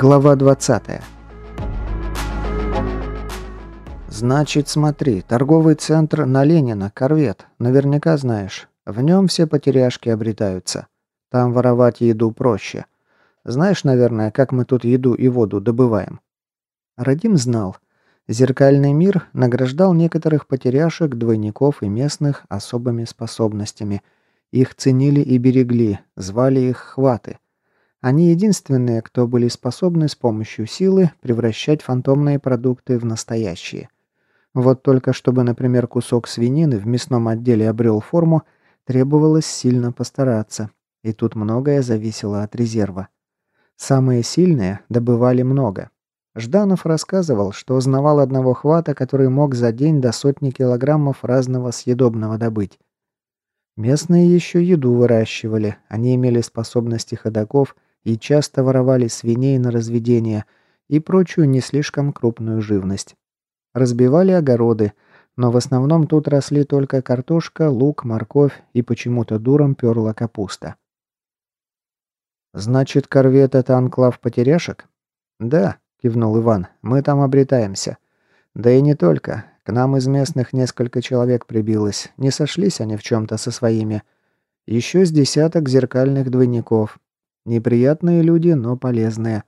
Глава 20. Значит, смотри, торговый центр на Ленина, корвет, наверняка знаешь. В нем все потеряшки обретаются. Там воровать еду проще. Знаешь, наверное, как мы тут еду и воду добываем? Радим знал. Зеркальный мир награждал некоторых потеряшек, двойников и местных особыми способностями. Их ценили и берегли, звали их хваты – они единственные, кто были способны с помощью силы превращать фантомные продукты в настоящие. Вот только чтобы, например, кусок свинины в мясном отделе обрел форму, требовалось сильно постараться. И тут многое зависело от резерва. Самые сильные добывали много. Жданов рассказывал, что узнавал одного хвата, который мог за день до сотни килограммов разного съедобного добыть. Местные еще еду выращивали, они имели способности ходаков – и часто воровали свиней на разведение и прочую не слишком крупную живность. Разбивали огороды, но в основном тут росли только картошка, лук, морковь и почему-то дуром перла капуста. «Значит, корвет — это анклав потеряшек?» «Да», — кивнул Иван, — «мы там обретаемся. Да и не только. К нам из местных несколько человек прибилось. Не сошлись они в чем-то со своими. Еще с десяток зеркальных двойников. Неприятные люди, но полезные.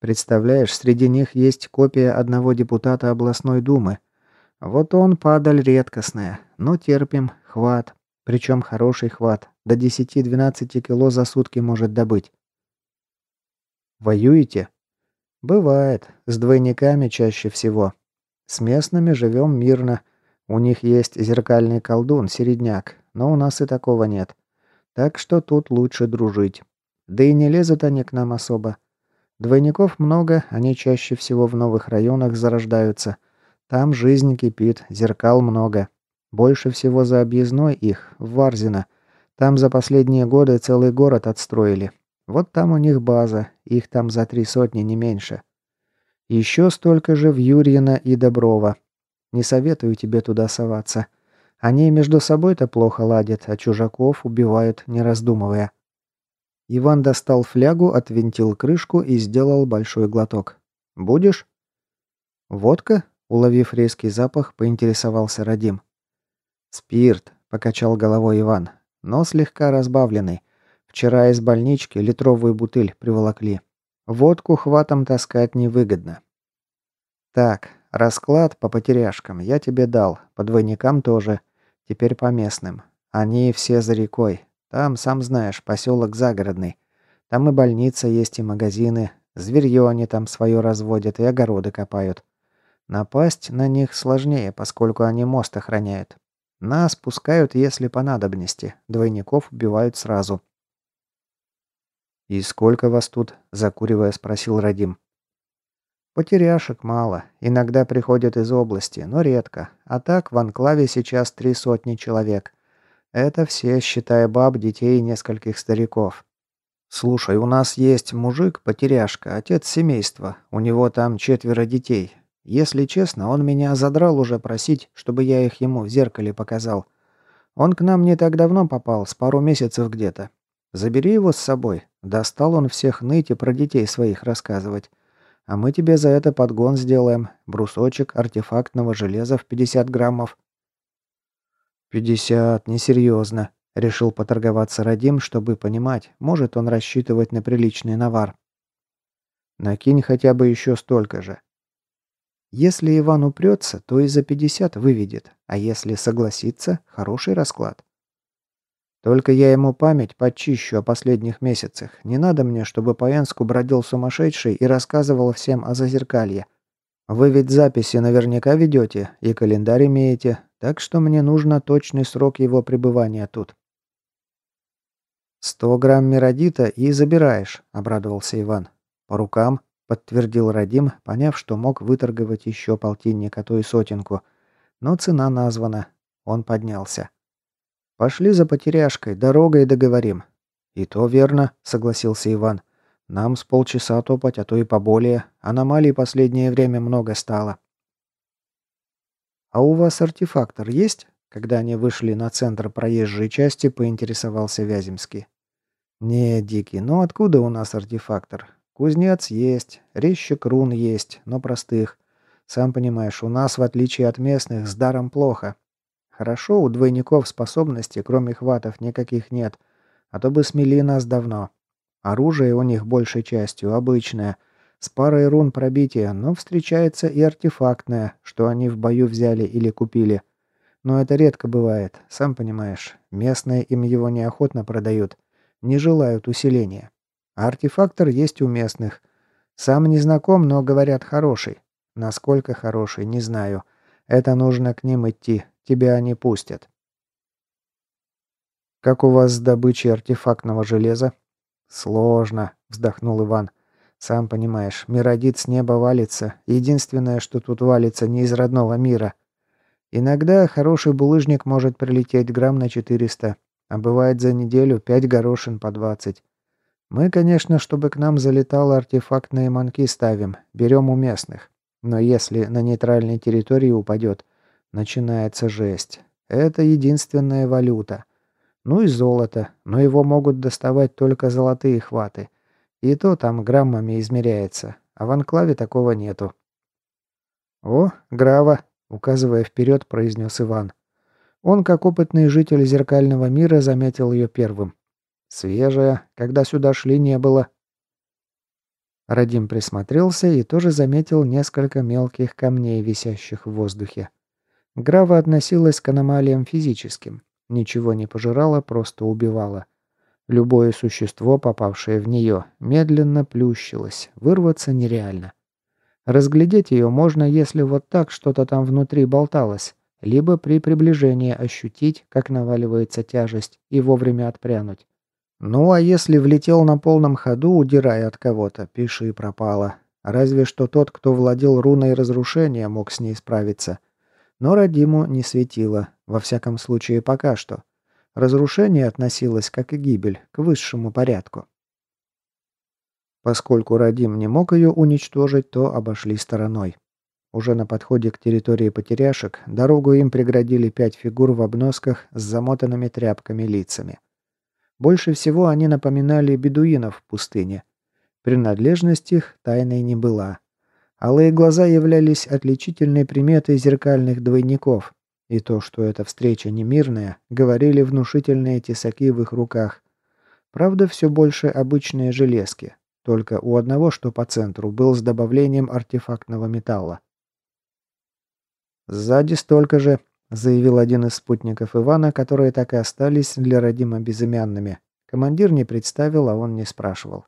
Представляешь, среди них есть копия одного депутата областной думы. Вот он падаль редкостная, но терпим, хват. Причем хороший хват, до 10-12 кило за сутки может добыть. Воюете? Бывает, с двойниками чаще всего. С местными живем мирно. У них есть зеркальный колдун, середняк, но у нас и такого нет. Так что тут лучше дружить. Да и не лезут они к нам особо. Двойников много, они чаще всего в новых районах зарождаются. Там жизнь кипит, зеркал много. Больше всего за объездной их, в Варзино. Там за последние годы целый город отстроили. Вот там у них база, их там за три сотни, не меньше. Еще столько же в Юрьино и Доброво. Не советую тебе туда соваться. Они между собой-то плохо ладят, а чужаков убивают, не раздумывая. Иван достал флягу, отвинтил крышку и сделал большой глоток. «Будешь?» «Водка?» – уловив резкий запах, поинтересовался Радим. «Спирт», – покачал головой Иван, – «но слегка разбавленный. Вчера из больнички литровую бутыль приволокли. Водку хватом таскать невыгодно». «Так, расклад по потеряшкам я тебе дал, по двойникам тоже. Теперь по местным. Они все за рекой, там, сам знаешь, поселок загородный. Там и больница есть, и магазины. Зверье они там свое разводят и огороды копают. Напасть на них сложнее, поскольку они мост охраняют. Нас пускают, если по надобности. Двойников убивают сразу. «И сколько вас тут?» – закуривая, спросил Радим. «Потеряшек мало. Иногда приходят из области, но редко. А так в анклаве сейчас три сотни человек. Это все, считая баб, детей и нескольких стариков. Слушай, у нас есть мужик, потеряшка, отец семейства. У него там четверо детей. Если честно, он меня задрал уже просить, чтобы я их ему в зеркале показал. Он к нам не так давно попал, с пару месяцев где-то. Забери его с собой. Достал он всех ныть и про детей своих рассказывать. А мы тебе за это подгон сделаем. Брусочек артефактного железа в 50 граммов. «Пятьдесят, несерьезно», — решил поторговаться Радим, чтобы понимать, может он рассчитывать на приличный навар. «Накинь хотя бы еще столько же». Если Иван упрется, то и за пятьдесят выведет, а если согласится, хороший расклад. Только я ему память почищу о последних месяцах. Не надо мне, чтобы по Энску бродил сумасшедший и рассказывал всем о зазеркалье. Вы ведь записи наверняка ведете и календарь имеете, так что мне нужно точный срок его пребывания тут. «Сто грамм меродита и забираешь», — обрадовался Иван. «По рукам», — подтвердил Радим, поняв, что мог выторговать еще полтинник, а то и сотенку. Но цена названа. Он поднялся. «Пошли за потеряшкой, дорогой договорим». «И то верно», — согласился Иван. «Нам с полчаса топать, а то и поболее. Аномалий последнее время много стало». «А у вас артефактор есть?» Когда они вышли на центр проезжей части, поинтересовался Вяземский. «Не, Дикий, ну откуда у нас артефактор? Кузнец есть, резчик рун есть, но простых. Сам понимаешь, у нас, в отличие от местных, с даром плохо. Хорошо, у двойников способностей, кроме хватов, никаких нет. А то бы смели нас давно. Оружие у них большей частью обычное, с парой рун пробития, но встречается и артефактное, что они в бою взяли или купили. Но это редко бывает, сам понимаешь. Местные им его неохотно продают, не желают усиления. А артефактор есть у местных. Сам не знаком, но говорят хороший. Насколько хороший, не знаю. Это нужно к ним идти, тебя они пустят. «Как у вас с добычей артефактного железа?» «Сложно», — вздохнул Иван. «Сам понимаешь, миродит с неба валится. Единственное, что тут валится, не из родного мира. Иногда хороший булыжник может прилететь грамм на 400, а бывает за неделю 5 горошин по 20. Мы, конечно, чтобы к нам залетало артефактные манки ставим, берем у местных. Но если на нейтральной территории упадет, начинается жесть. Это единственная валюта. Ну и золото, но его могут доставать только золотые хваты. И то там граммами измеряется, а в анклаве такого нету. «О, Грава!» — указывая вперед, произнес Иван. Он, как опытный житель зеркального мира, заметил ее первым. «Свежая. Когда сюда шли, не было». Радим присмотрелся и тоже заметил несколько мелких камней, висящих в воздухе. Грава относилась к аномалиям физическим. Ничего не пожирала, просто убивала. Любое существо, попавшее в нее, медленно плющилось, вырваться нереально. Разглядеть ее можно, если вот так что-то там внутри болталось, либо при приближении ощутить, как наваливается тяжесть, и вовремя отпрянуть. Ну а если влетел на полном ходу, удирая от кого-то, пиши пропало. Разве что тот, кто владел руной разрушения, мог с ней справиться. Но Радиму не светило, во всяком случае пока что. Разрушение относилось, как и гибель, к высшему порядку. Поскольку Радим не мог ее уничтожить, то обошли стороной. Уже на подходе к территории потеряшек дорогу им преградили пять фигур в обносках с замотанными тряпками лицами. Больше всего они напоминали бедуинов в пустыне. Принадлежность их тайной не была. Алые глаза являлись отличительной приметой зеркальных двойников, и то, что эта встреча не мирная, говорили внушительные тесаки в их руках. Правда, все больше обычные железки, только у одного, что по центру, был с добавлением артефактного металла. «Сзади столько же», — заявил один из спутников Ивана, которые так и остались для Родима безымянными. Командир не представил, а он не спрашивал.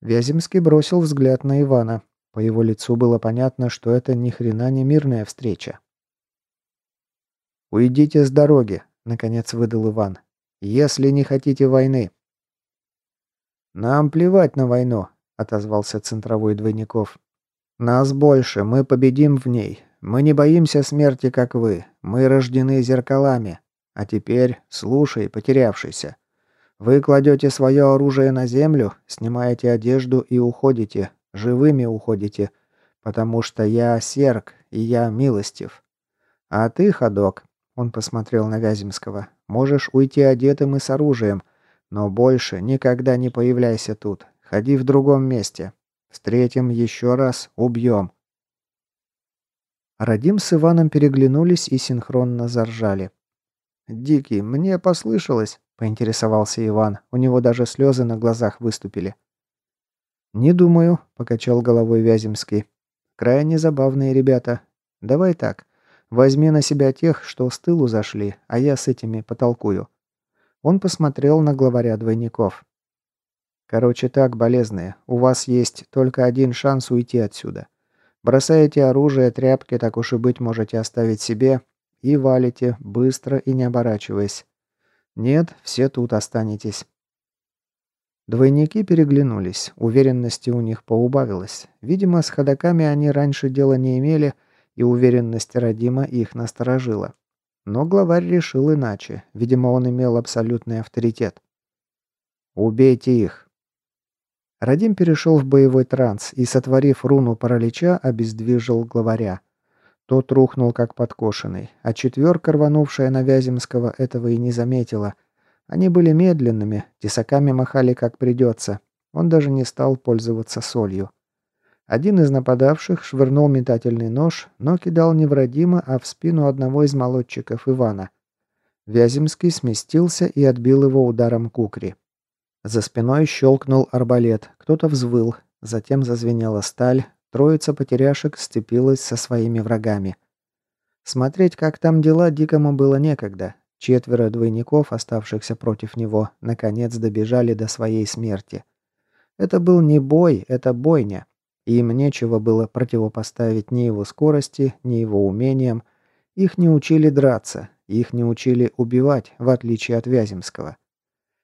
Вяземский бросил взгляд на Ивана. По его лицу было понятно, что это ни хрена не мирная встреча. «Уйдите с дороги», — наконец выдал Иван. «Если не хотите войны». «Нам плевать на войну», — отозвался центровой Двойников. «Нас больше, мы победим в ней. Мы не боимся смерти, как вы. Мы рождены зеркалами. А теперь слушай, потерявшийся. Вы кладете свое оружие на землю, снимаете одежду и уходите. Живыми уходите. Потому что я серк, и я милостив. А ты, ходок, он посмотрел на Вяземского, можешь уйти одетым и с оружием, но больше никогда не появляйся тут. Ходи в другом месте. Встретим еще раз, убьем. Радим с Иваном переглянулись и синхронно заржали. «Дикий, мне послышалось», — поинтересовался Иван. У него даже слезы на глазах выступили. «Не думаю», — покачал головой Вяземский. «Крайне забавные ребята. Давай так. Возьми на себя тех, что с тылу зашли, а я с этими потолкую». Он посмотрел на главаря двойников. «Короче так, болезные, у вас есть только один шанс уйти отсюда. Бросаете оружие, тряпки, так уж и быть, можете оставить себе, и валите, быстро и не оборачиваясь. Нет, все тут останетесь. Двойники переглянулись, уверенности у них поубавилось. Видимо, с ходаками они раньше дела не имели, и уверенность Родима их насторожила. Но главарь решил иначе, видимо, он имел абсолютный авторитет. «Убейте их!» Радим перешел в боевой транс и, сотворив руну паралича, обездвижил главаря. Тот рухнул как подкошенный, а четверка, рванувшая на Вяземского, этого и не заметила. Они были медленными, тесаками махали как придется. Он даже не стал пользоваться солью. Один из нападавших швырнул метательный нож, но кидал не в Родима, а в спину одного из молодчиков Ивана. Вяземский сместился и отбил его ударом кукри. За спиной щелкнул арбалет, кто-то взвыл, затем зазвенела сталь, троица потеряшек сцепилась со своими врагами. Смотреть, как там дела, Дикому было некогда. Четверо двойников, оставшихся против него, наконец добежали до своей смерти. Это был не бой, это бойня. Им нечего было противопоставить ни его скорости, ни его умениям. Их не учили драться, их не учили убивать, в отличие от Вяземского.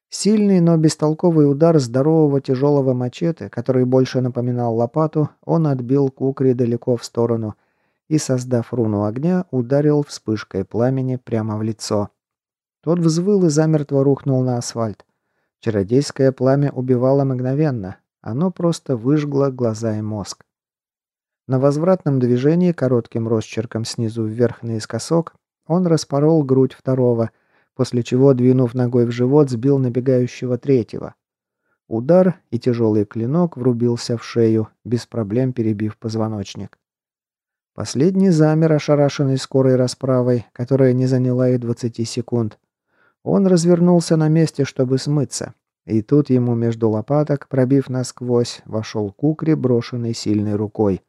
Сильный, но бестолковый удар здорового тяжелого мачете, который больше напоминал лопату, он отбил кукри далеко в сторону и, создав руну огня, ударил вспышкой пламени прямо в лицо. Тот взвыл и замертво рухнул на асфальт. Чародейское пламя убивало мгновенно, оно просто выжгло глаза и мозг. На возвратном движении коротким росчерком снизу вверх наискосок он распорол грудь второго – после чего, двинув ногой в живот, сбил набегающего третьего. Удар, и тяжелый клинок врубился в шею, без проблем перебив позвоночник. Последний замер, ошарашенный скорой расправой, которая не заняла и 20 секунд. Он развернулся на месте, чтобы смыться. И тут ему между лопаток, пробив насквозь, вошел кукри, брошенный сильной рукой.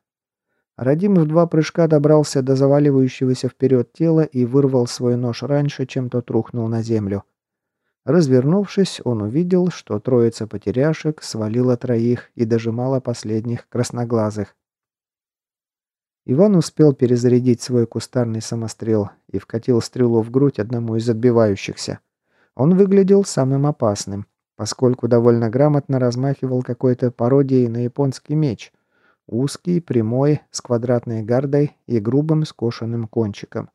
Радим в два прыжка добрался до заваливающегося вперед тела и вырвал свой нож раньше, чем тот рухнул на землю. Развернувшись, он увидел, что троица потеряшек свалила троих и дожимала последних красноглазых. Иван успел перезарядить свой кустарный самострел и вкатил стрелу в грудь одному из отбивающихся. Он выглядел самым опасным, поскольку довольно грамотно размахивал какой-то пародией на японский меч – Узкий, прямой, с квадратной гардой и грубым скошенным кончиком.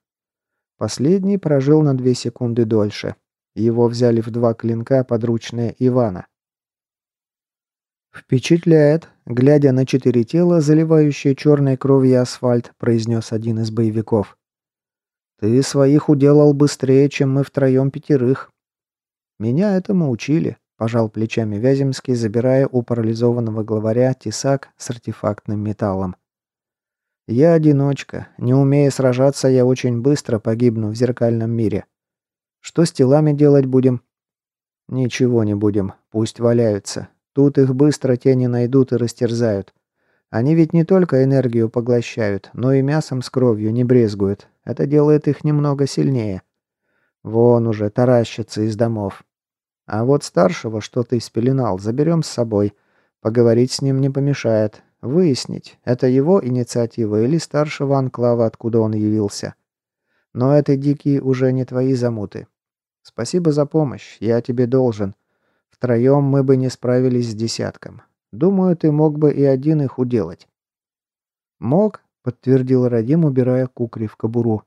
Последний прожил на две секунды дольше. Его взяли в два клинка подручные Ивана. «Впечатляет», — глядя на четыре тела, заливающие черной кровью асфальт, произнес один из боевиков. «Ты своих уделал быстрее, чем мы втроем пятерых. Меня этому учили. Пожал плечами Вяземский, забирая у парализованного главаря тесак с артефактным металлом. «Я одиночка. Не умея сражаться, я очень быстро погибну в зеркальном мире. Что с телами делать будем?» «Ничего не будем. Пусть валяются. Тут их быстро тени найдут и растерзают. Они ведь не только энергию поглощают, но и мясом с кровью не брезгуют. Это делает их немного сильнее. Вон уже таращатся из домов. А вот старшего, что ты спеленал, заберем с собой. Поговорить с ним не помешает. Выяснить, это его инициатива или старшего анклава, откуда он явился. Но это, Дикий, уже не твои замуты. Спасибо за помощь, я тебе должен. Втроем мы бы не справились с десятком. Думаю, ты мог бы и один их уделать. Мог, подтвердил Радим, убирая кукри в кобуру.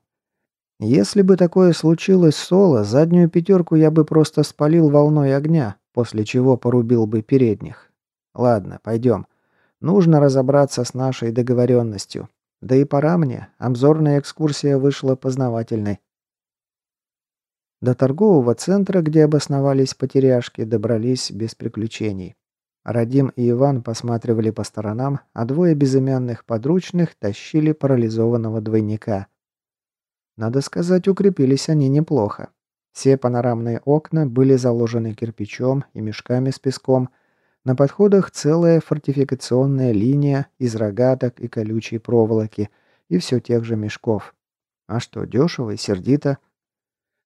Если бы такое случилось соло, заднюю пятерку я бы просто спалил волной огня, после чего порубил бы передних. Ладно, пойдем. Нужно разобраться с нашей договоренностью. Да и пора мне, обзорная экскурсия вышла познавательной. До торгового центра, где обосновались потеряшки, добрались без приключений. Радим и Иван посматривали по сторонам, а двое безымянных подручных тащили парализованного двойника – надо сказать, укрепились они неплохо. Все панорамные окна были заложены кирпичом и мешками с песком. На подходах целая фортификационная линия из рогаток и колючей проволоки и все тех же мешков. А что, дешево и сердито.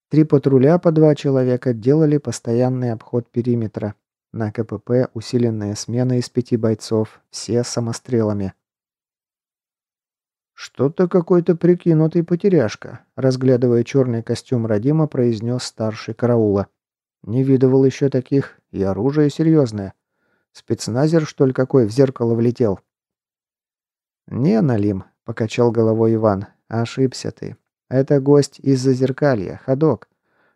Три патруля по два человека делали постоянный обход периметра. На КПП усиленная смена из пяти бойцов, все самострелами. «Что-то какой-то прикинутый потеряшка», — разглядывая черный костюм Родима, произнес старший караула. «Не видывал еще таких, и оружие серьезное. Спецназер, что ли, какой в зеркало влетел?» «Не, Налим», — покачал головой Иван, — «ошибся ты. Это гость из-за зеркалья, ходок.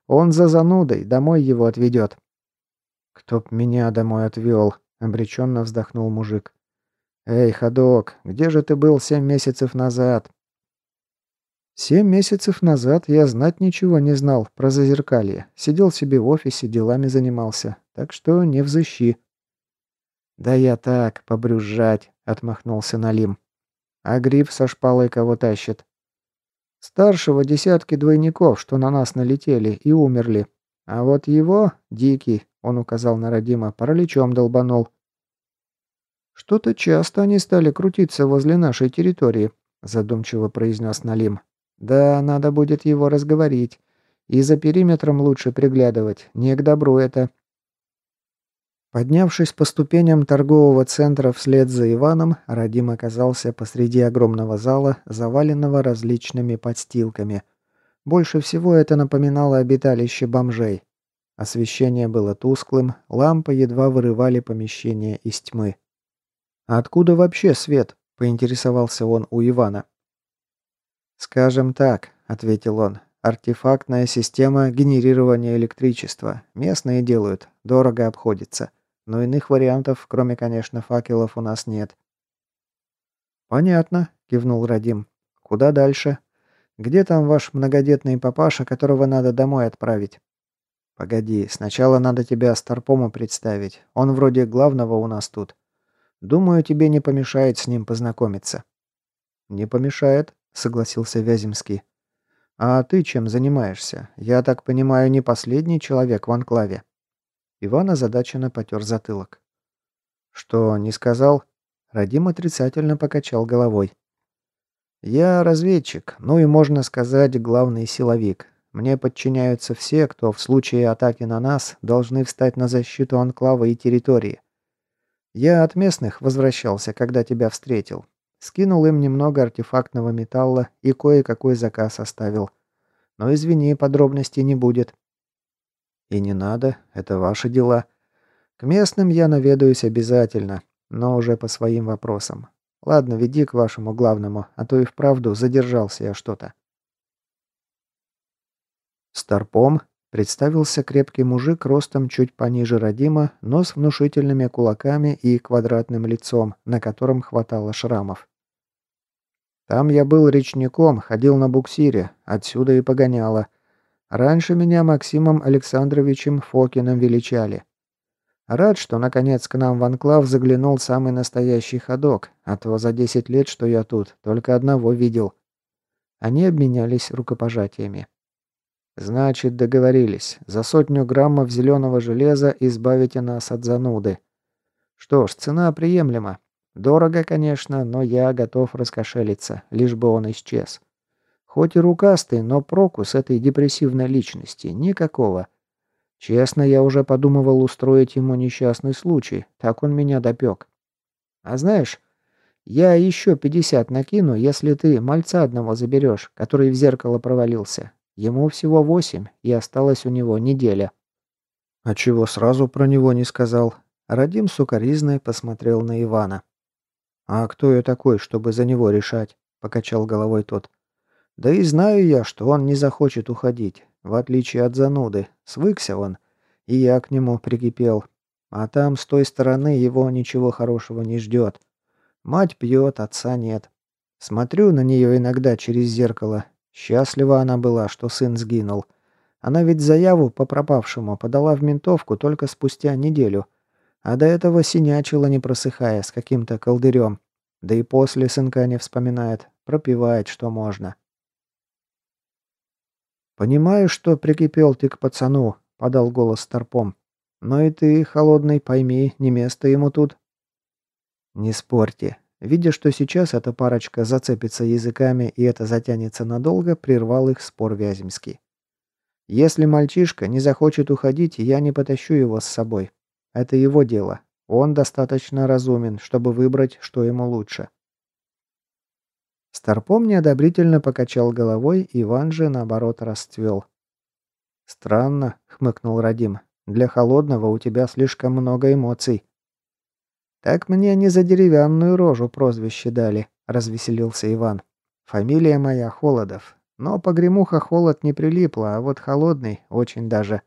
Он за занудой, домой его отведет». «Кто б меня домой отвел?» — обреченно вздохнул мужик. «Эй, ходок, где же ты был семь месяцев назад?» «Семь месяцев назад я знать ничего не знал про зазеркалье. Сидел себе в офисе, делами занимался. Так что не взыщи». «Да я так, побрюзжать», — отмахнулся Налим. «А гриб со шпалой кого тащит?» «Старшего десятки двойников, что на нас налетели и умерли. А вот его, Дикий, — он указал на Родима, — параличом долбанул». «Что-то часто они стали крутиться возле нашей территории», — задумчиво произнес Налим. «Да, надо будет его разговорить. И за периметром лучше приглядывать. Не к добру это». Поднявшись по ступеням торгового центра вслед за Иваном, Радим оказался посреди огромного зала, заваленного различными подстилками. Больше всего это напоминало обиталище бомжей. Освещение было тусклым, лампы едва вырывали помещение из тьмы. «А откуда вообще свет?» – поинтересовался он у Ивана. «Скажем так», – ответил он, – «артефактная система генерирования электричества. Местные делают, дорого обходится. Но иных вариантов, кроме, конечно, факелов, у нас нет». «Понятно», – кивнул Радим. «Куда дальше? Где там ваш многодетный папаша, которого надо домой отправить?» «Погоди, сначала надо тебя Старпому представить. Он вроде главного у нас тут. Думаю, тебе не помешает с ним познакомиться». «Не помешает», — согласился Вяземский. «А ты чем занимаешься? Я так понимаю, не последний человек в анклаве?» Иван озадаченно потер затылок. «Что, не сказал?» Радим отрицательно покачал головой. «Я разведчик, ну и, можно сказать, главный силовик. Мне подчиняются все, кто в случае атаки на нас должны встать на защиту анклава и территории. Я от местных возвращался, когда тебя встретил. Скинул им немного артефактного металла и кое-какой заказ оставил. Но извини, подробностей не будет. И не надо, это ваши дела. К местным я наведаюсь обязательно, но уже по своим вопросам. Ладно, веди к вашему главному, а то и вправду задержался я что-то. Старпом Представился крепкий мужик ростом чуть пониже Родима, но с внушительными кулаками и квадратным лицом, на котором хватало шрамов. Там я был речником, ходил на буксире, отсюда и погоняло. Раньше меня Максимом Александровичем Фокиным величали. Рад, что наконец к нам в анклав заглянул самый настоящий ходок, а то за 10 лет, что я тут, только одного видел. Они обменялись рукопожатиями. «Значит, договорились. За сотню граммов зеленого железа избавите нас от зануды. Что ж, цена приемлема. Дорого, конечно, но я готов раскошелиться, лишь бы он исчез. Хоть и рукастый, но проку с этой депрессивной личности никакого. Честно, я уже подумывал устроить ему несчастный случай, так он меня допек. А знаешь, я еще пятьдесят накину, если ты мальца одного заберешь, который в зеркало провалился. Ему всего восемь, и осталась у него неделя. А чего сразу про него не сказал? Радим сукоризной посмотрел на Ивана. «А кто я такой, чтобы за него решать?» – покачал головой тот. «Да и знаю я, что он не захочет уходить, в отличие от зануды. Свыкся он, и я к нему прикипел. А там, с той стороны, его ничего хорошего не ждет. Мать пьет, отца нет. Смотрю на нее иногда через зеркало Счастлива она была, что сын сгинул. Она ведь заяву по пропавшему подала в ментовку только спустя неделю. А до этого синячила, не просыхая, с каким-то колдырем. Да и после сынка не вспоминает, пропивает, что можно. «Понимаю, что прикипел ты к пацану», — подал голос Старпом. «Но и ты, холодный, пойми, не место ему тут». «Не спорьте. Видя, что сейчас эта парочка зацепится языками и это затянется надолго, прервал их спор Вяземский. «Если мальчишка не захочет уходить, я не потащу его с собой. Это его дело. Он достаточно разумен, чтобы выбрать, что ему лучше». Старпом неодобрительно покачал головой, Иван же, наоборот, расцвел. «Странно», — хмыкнул Радим. «Для холодного у тебя слишком много эмоций». «Так мне не за деревянную рожу прозвище дали», — развеселился Иван. «Фамилия моя Холодов. Но погремуха холод не прилипла, а вот холодный очень даже».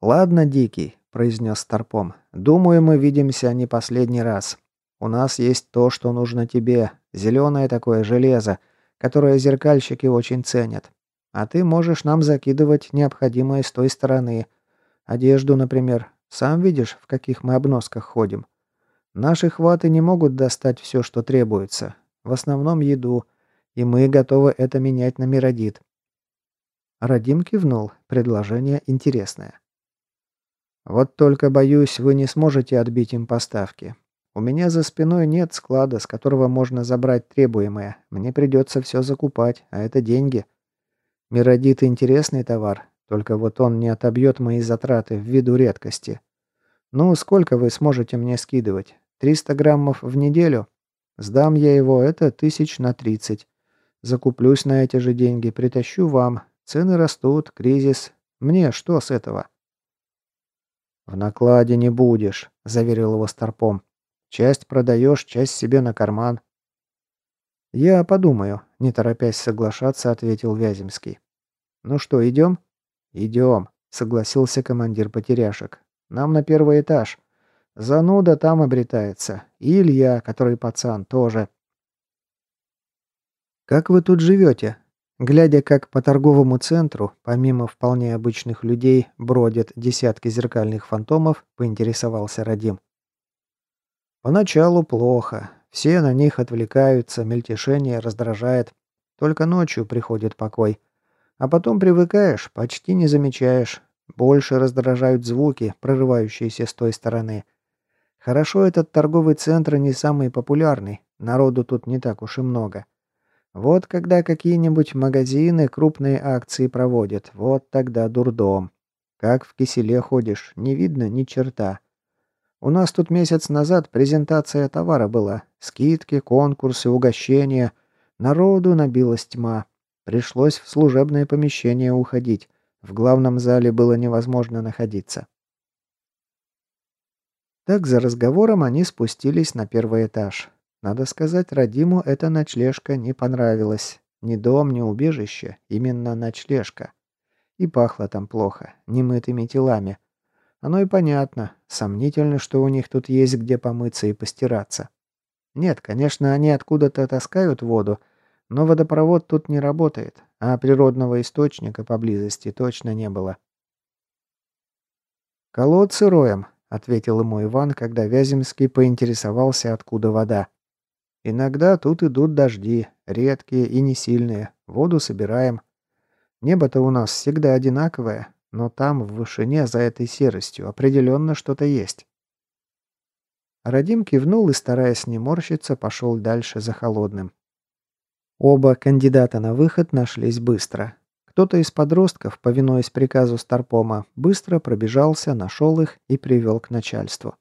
«Ладно, Дикий», — произнес Старпом. «Думаю, мы видимся не последний раз. У нас есть то, что нужно тебе. Зеленое такое железо, которое зеркальщики очень ценят. А ты можешь нам закидывать необходимое с той стороны. Одежду, например. Сам видишь, в каких мы обносках ходим. Наши хваты не могут достать все, что требуется. В основном еду. И мы готовы это менять на миродит. Радим кивнул. Предложение интересное. Вот только, боюсь, вы не сможете отбить им поставки. У меня за спиной нет склада, с которого можно забрать требуемое. Мне придется все закупать, а это деньги. Миродит интересный товар, только вот он не отобьет мои затраты ввиду редкости. Ну, сколько вы сможете мне скидывать? 300 граммов в неделю? Сдам я его, это тысяч на 30. Закуплюсь на эти же деньги, притащу вам. Цены растут, кризис. Мне что с этого? «В накладе не будешь», – заверил его Старпом. «Часть продаешь, часть себе на карман». «Я подумаю», – не торопясь соглашаться, ответил Вяземский. «Ну что, идем?» «Идем», — согласился командир потеряшек. «Нам на первый этаж. Зануда там обретается. И Илья, который пацан, тоже». «Как вы тут живете?» Глядя, как по торговому центру, помимо вполне обычных людей, бродят десятки зеркальных фантомов, поинтересовался Радим. «Поначалу плохо. Все на них отвлекаются, мельтешение раздражает. Только ночью приходит покой. А потом привыкаешь, почти не замечаешь. Больше раздражают звуки, прорывающиеся с той стороны. Хорошо, этот торговый центр не самый популярный, народу тут не так уж и много. Вот когда какие-нибудь магазины крупные акции проводят, вот тогда дурдом. Как в киселе ходишь, не видно ни черта. У нас тут месяц назад презентация товара была. Скидки, конкурсы, угощения. Народу набилась тьма. Пришлось в служебное помещение уходить. В главном зале было невозможно находиться. Так за разговором они спустились на первый этаж. Надо сказать, Радиму эта ночлежка не понравилась. Ни дом, ни убежище, именно ночлежка. И пахло там плохо, немытыми телами. Оно и понятно, сомнительно, что у них тут есть где помыться и постираться. Нет, конечно, они откуда-то таскают воду, но водопровод тут не работает, а природного источника поблизости точно не было. «Колодцы роем», — ответил ему Иван, когда Вяземский поинтересовался, откуда вода. «Иногда тут идут дожди, редкие и не сильные. Воду собираем. Небо-то у нас всегда одинаковое, но там, в вышине, за этой серостью, определенно что-то есть». Радим кивнул и, стараясь не морщиться, пошел дальше за холодным. Оба кандидата на выход нашлись быстро. Кто-то из подростков, повинуясь приказу Старпома, быстро пробежался, нашел их и привел к начальству.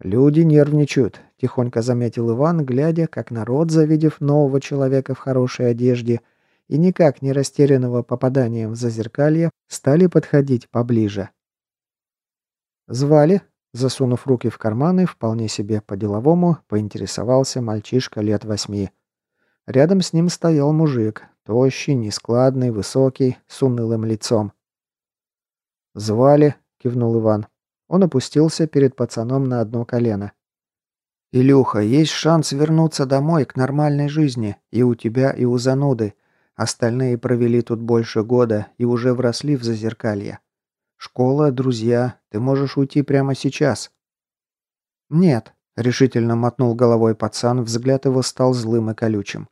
«Люди нервничают», – тихонько заметил Иван, глядя, как народ, завидев нового человека в хорошей одежде и никак не растерянного попаданием в зазеркалье, стали подходить поближе. «Звали?» Засунув руки в карманы, вполне себе по-деловому, поинтересовался мальчишка лет восьми. Рядом с ним стоял мужик, тощий, нескладный, высокий, с унылым лицом. «Звали?» – кивнул Иван. Он опустился перед пацаном на одно колено. «Илюха, есть шанс вернуться домой к нормальной жизни, и у тебя, и у зануды. Остальные провели тут больше года и уже вросли в зазеркалье. Школа, друзья, ты можешь уйти прямо сейчас». «Нет», — решительно мотнул головой пацан, взгляд его стал злым и колючим.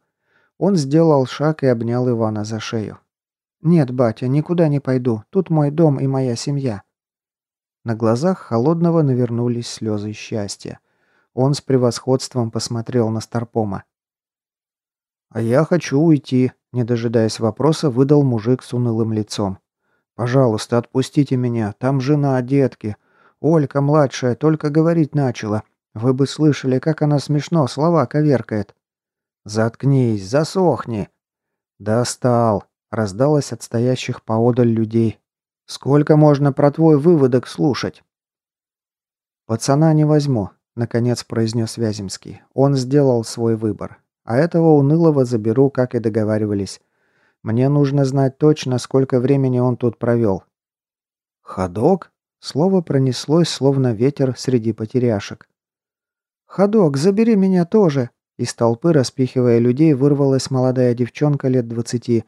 Он сделал шаг и обнял Ивана за шею. «Нет, батя, никуда не пойду. Тут мой дом и моя семья». На глазах Холодного навернулись слезы счастья. Он с превосходством посмотрел на Старпома. «А я хочу уйти», — не дожидаясь вопроса, выдал мужик с унылым лицом. «Пожалуйста, отпустите меня. Там жена, детки. Олька, младшая, только говорить начала. Вы бы слышали, как она смешно слова коверкает». «Заткнись, засохни!» «Достал!» — раздалось от стоящих поодаль людей. «Сколько можно про твой выводок слушать?» «Пацана не возьму», — наконец произнес Вяземский. «Он сделал свой выбор. А этого унылого заберу, как и договаривались. Мне нужно знать точно, сколько времени он тут провел». «Ходок?» Слово пронеслось, словно ветер среди потеряшек. «Ходок, забери меня тоже!» Из толпы, распихивая людей, вырвалась молодая девчонка лет двадцати,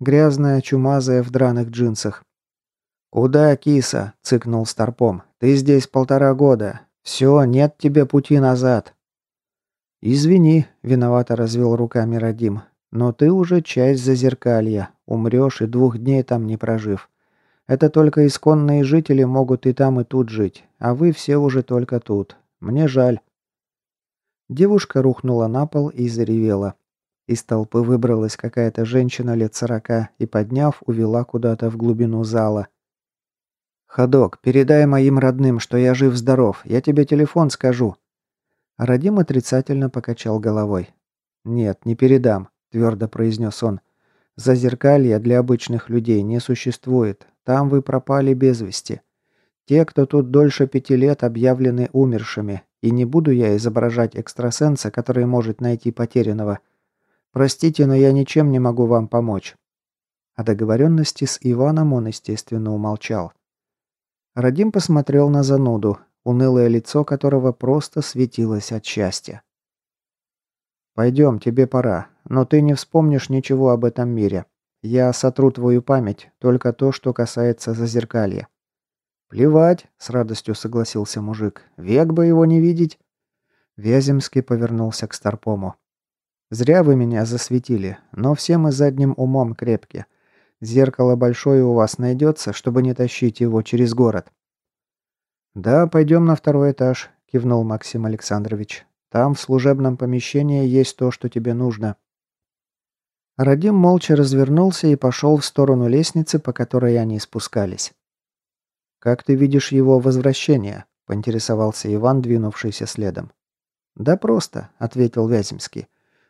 грязная, чумазая в драных джинсах. «Куда, киса?» – цыкнул Старпом. «Ты здесь полтора года. Все, нет тебе пути назад». «Извини», – виновато развел руками Радим. «Но ты уже часть зазеркалья. Умрешь и двух дней там не прожив. Это только исконные жители могут и там, и тут жить. А вы все уже только тут. Мне жаль». Девушка рухнула на пол и заревела. Из толпы выбралась какая-то женщина лет сорока и, подняв, увела куда-то в глубину зала. «Ходок, передай моим родным, что я жив-здоров. Я тебе телефон скажу». Радим отрицательно покачал головой. «Нет, не передам», – твердо произнес он. «Зазеркалья для обычных людей не существует. Там вы пропали без вести. Те, кто тут дольше пяти лет, объявлены умершими. И не буду я изображать экстрасенса, который может найти потерянного. Простите, но я ничем не могу вам помочь». О договоренности с Иваном он, естественно, умолчал. Радим посмотрел на зануду, унылое лицо которого просто светилось от счастья. «Пойдем, тебе пора, но ты не вспомнишь ничего об этом мире. Я сотру твою память, только то, что касается зазеркалья». «Плевать», — с радостью согласился мужик, — «век бы его не видеть». Вяземский повернулся к Старпому. «Зря вы меня засветили, но все мы задним умом крепки. Зеркало большое у вас найдется, чтобы не тащить его через город?» «Да, пойдем на второй этаж», – кивнул Максим Александрович. «Там, в служебном помещении, есть то, что тебе нужно». Радим молча развернулся и пошел в сторону лестницы, по которой они спускались. «Как ты видишь его возвращение?» – поинтересовался Иван, двинувшийся следом. «Да просто», – ответил Вяземский.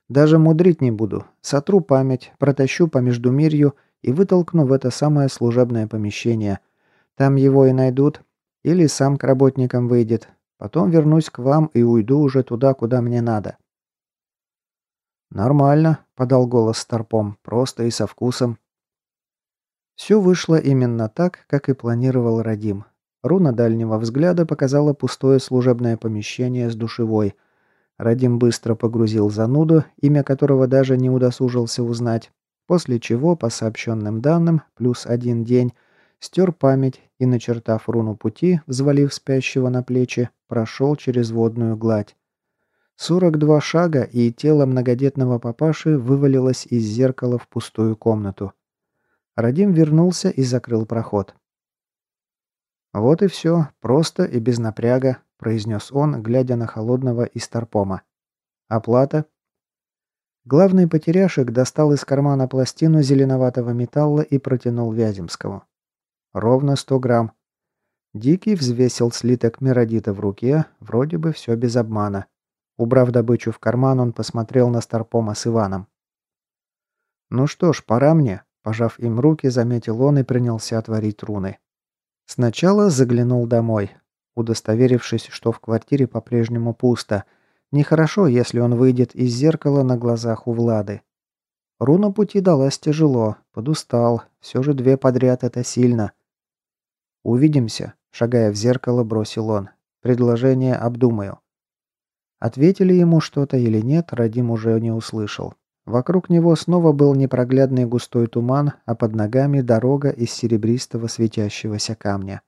«Даже мудрить не буду. Сотру память, протащу по междумирью и вытолкну в это самое служебное помещение. Там его и найдут. Или сам к работникам выйдет. Потом вернусь к вам и уйду уже туда, куда мне надо». «Нормально», — подал голос Старпом, — «просто и со вкусом». Все вышло именно так, как и планировал Радим. Руна дальнего взгляда показала пустое служебное помещение с душевой. Радим быстро погрузил зануду, имя которого даже не удосужился узнать, После чего, по сообщенным данным, плюс один день, стер память и, начертав руну пути, взвалив спящего на плечи, прошел через водную гладь. 42 шага, и тело многодетного папаши вывалилось из зеркала в пустую комнату. Радим вернулся и закрыл проход. «Вот и все, просто и без напряга», – произнес он, глядя на холодного Истарпома. «Оплата?» Главный потеряшек достал из кармана пластину зеленоватого металла и протянул Вяземскому. Ровно сто грамм. Дикий взвесил слиток меродита в руке, вроде бы все без обмана. Убрав добычу в карман, он посмотрел на Старпома с Иваном. «Ну что ж, пора мне», – пожав им руки, заметил он и принялся отворить руны. Сначала заглянул домой, удостоверившись, что в квартире по-прежнему пусто – Нехорошо, если он выйдет из зеркала на глазах у Влады. Руна пути далась тяжело, подустал, все же две подряд это сильно. «Увидимся», — шагая в зеркало, бросил он. «Предложение обдумаю». Ответили ему что-то или нет, Радим уже не услышал. Вокруг него снова был непроглядный густой туман, а под ногами дорога из серебристого светящегося камня.